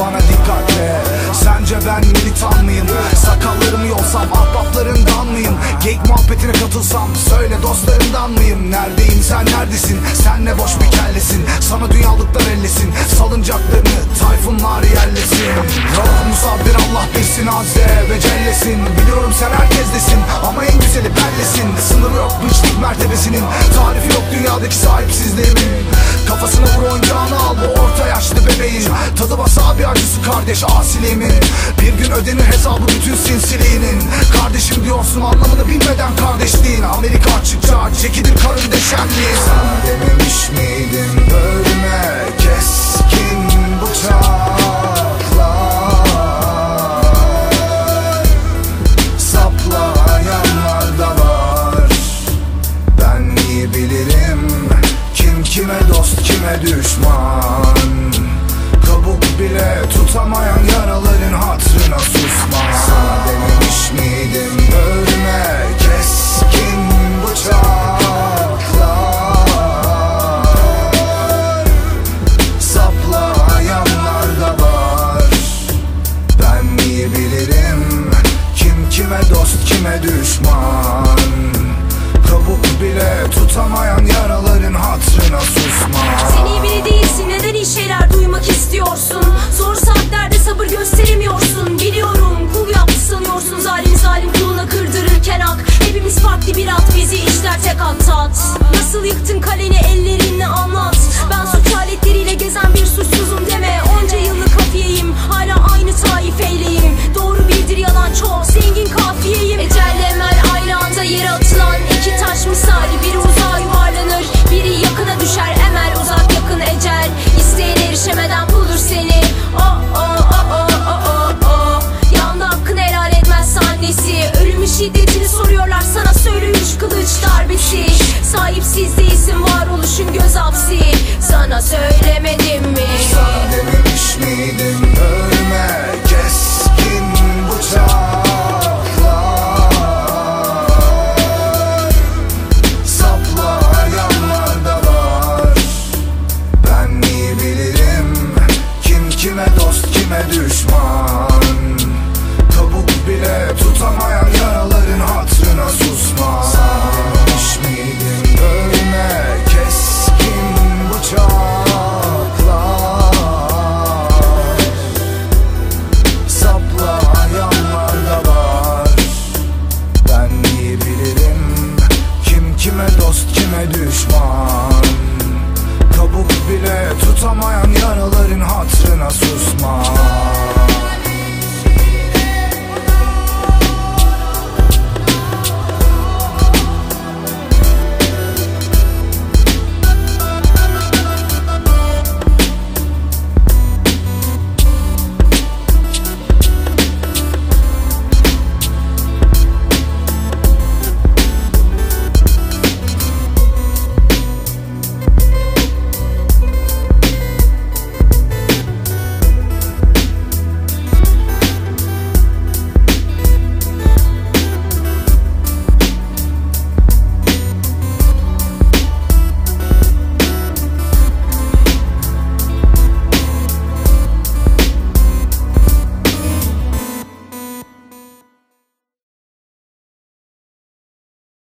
bana dikkat et Sence ben militan mıyım? Sakallarım yolsam ahbaplarından mıyım? Geyik muhabbetine katılsam söyle dostlarından mıyım? Neredeyim sen neredesin? Sen ne boş bir kellesin Sana dünyalıklar ellesin Salıncaklarını tayfunlar yerlesin Yok musabbir Allah bilsin azze ve cellesin Biliyorum sen herkesdesin ama en güzeli bellesin Sınırı yok bu içlik mertebesinin Tarifi yok dünyadaki sahipsizliğimin bebeğin Tadı basa bir acısı kardeş asiliğimin Bir gün ödenir hesabı bütün sinsiliğinin Kardeşim diyorsun anlamını bilmeden kardeşliğin. Amerika açıkça çekilir karın deşenliğin Sana dememiş miydim bölme keskin iyi bilirim. Kim kime dost kime düşman bile tutamayan yaraların hatrına susma. Sana dememiş miydim? Bölme keskin bıçaklar. Saplayanlar da var. Ben iyi bilirim. Kim kime dost kime düşman? Kabuk bile tutamayan yaraların hatrına susma. Sen iyi biri değilsin. Neden iyi şeyler duymak istiyorsun tek at Nasıl yıktın kaleni ellerinle anlat. Ben suç aletleriyle gezen bir suçsuzum deme. Onca yıllık Ölümün şiddetini soruyorlar. Sana söyle üç kılıç darbesi. Sahipsiz değilsin varoluşun göz hapsi Sana söylemedim mi? Ölme